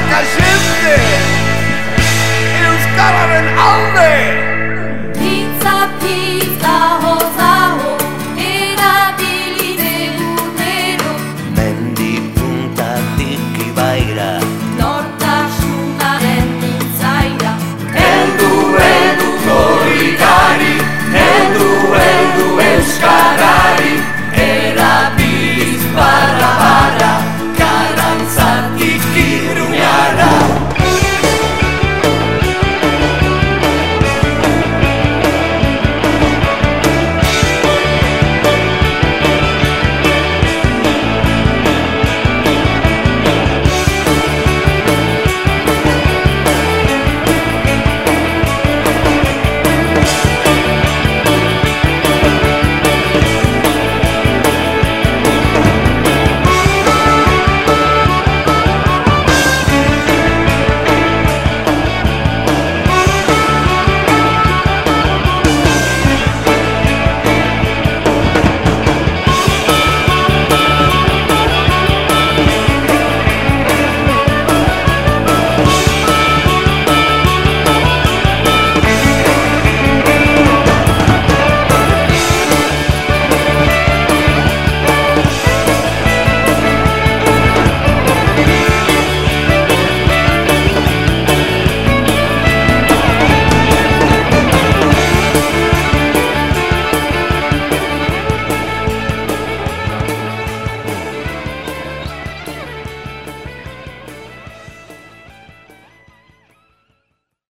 e la gente, e os caras